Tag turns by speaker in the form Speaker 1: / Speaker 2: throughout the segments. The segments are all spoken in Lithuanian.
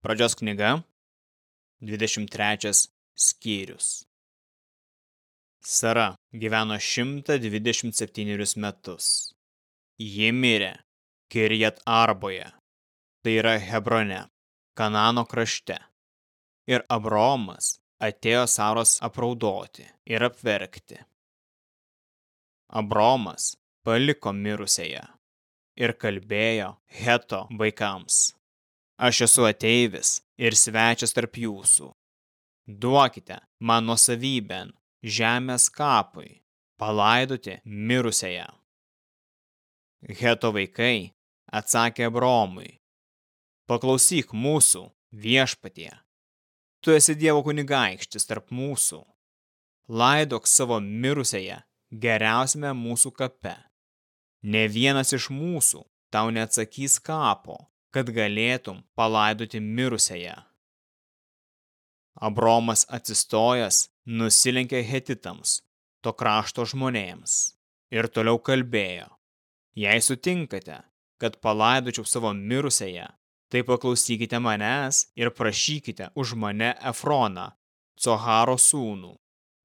Speaker 1: Pradžios knyga, 23 skyrius. Sara gyveno 127 metus. Ji mirė Kirjat Arboje, tai yra Hebrone, Kanano krašte. Ir Abromas atėjo Saros apraudoti ir apverkti. Abromas paliko mirusiąją ir kalbėjo Heto vaikams. Aš esu ateivis ir svečias tarp jūsų. Duokite man nuosavybėn žemės kapui, palaidoti mirusiąją. Heto vaikai atsakė Abromui, paklausyk mūsų viešpatie. Tu esi Dievo kunigaikštis tarp mūsų. Laidok savo mirusiąją geriausiame mūsų kape. Ne vienas iš mūsų tau neatsakys kapo, kad galėtum palaidoti mirusiąją. Abromas atsistojęs nusilenkė hetitams, to krašto žmonėms, ir toliau kalbėjo. Jei sutinkate, kad palaidočiau savo mirusiąją, tai paklausykite manęs ir prašykite už mane Efroną, Coharo sūnų,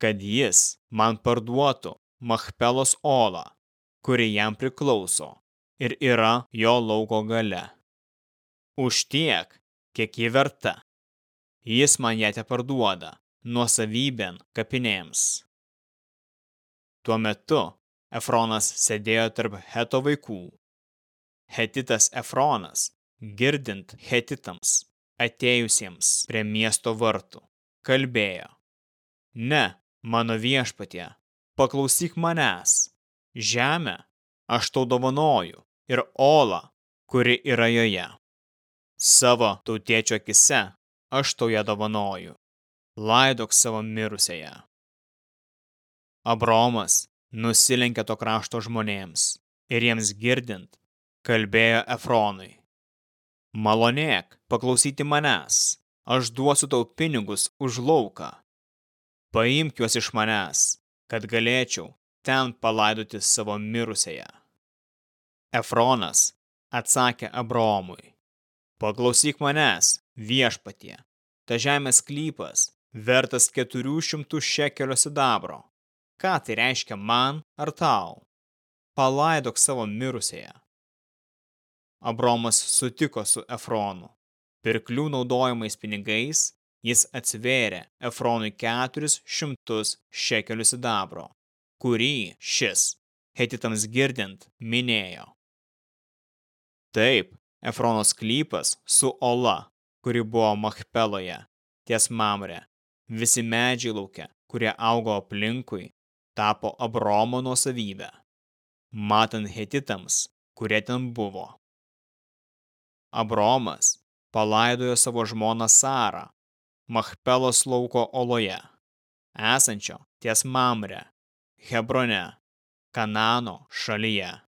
Speaker 1: kad jis man parduotų Machpelos olą, kuri jam priklauso ir yra jo lauko gale už tiek, kiek ji verta. Jis man ją te parduoda, nuosavybėn kapinėms. Tuo metu Efronas sėdėjo tarp Heto vaikų. Hetitas Efronas, girdint Hetitams, atėjusiems prie miesto vartų, kalbėjo. Ne, mano viešpatie, paklausyk manęs. Žemę aš tau dovanoju ir olą, kuri yra joje. Savo tautiečio akise aš tau ją dovanoju. Laidok savo mirusiąją. Abromas nusilenkė to krašto žmonėms ir jiems girdint, kalbėjo Efronui. Malonėk paklausyti manęs, aš duosiu tau pinigus už lauką. Paimk juos iš manęs, kad galėčiau ten palaidoti savo mirusiąją. Efronas atsakė Abromui. Paklausyk manęs, viešpatie. Ta žemės klypas vertas 400 šekelio sidabro. Ką tai reiškia man ar tau? Palaidok savo mirusiąją. Abromas sutiko su Efronu. Pirklių naudojamais pinigais jis atsvėrė Efronui 400 šekelių sidabro, kurį šis, hetitams girdint, minėjo. Taip, Efronos klypas su Ola, kuri buvo Machpeloje, ties Mamre. Visi medžiai laukia, kurie augo aplinkui, tapo Abromo nuosavybę, matant hetitams, kurie ten buvo. Abromas palaidojo savo žmoną Sarą, Machpelos lauko oloje, esančio ties Mamre, Hebrone, Kanano šalyje.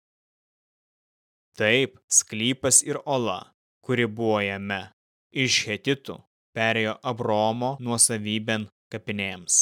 Speaker 1: Taip, sklypas ir ola, kuri buvo jame, iš hetitų perėjo Abromo nuosavybėn kapinėms.